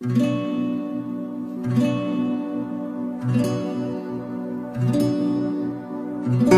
thank you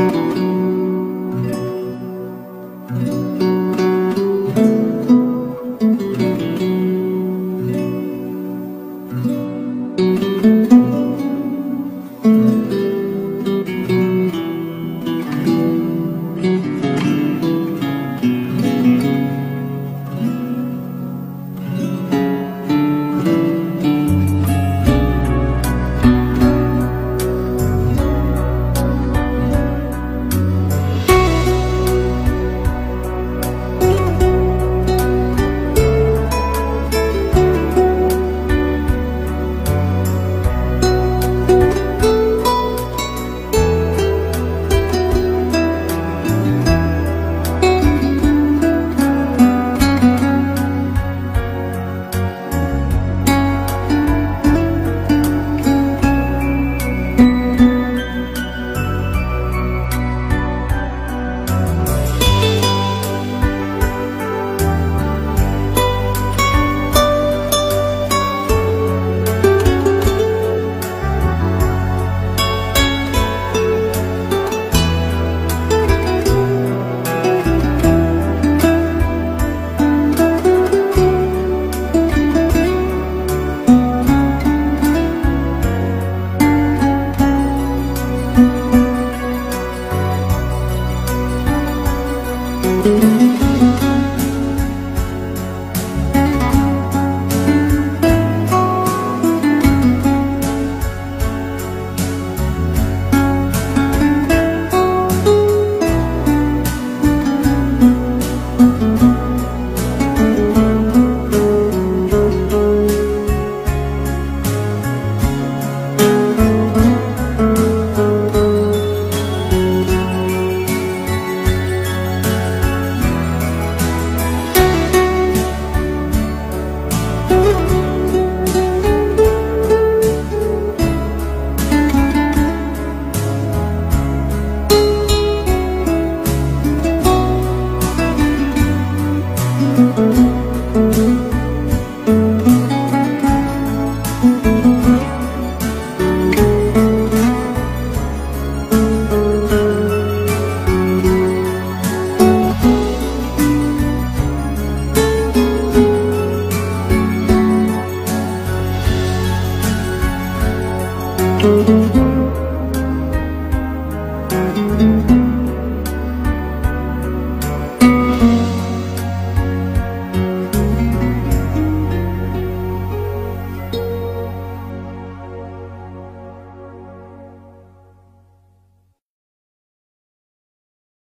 Música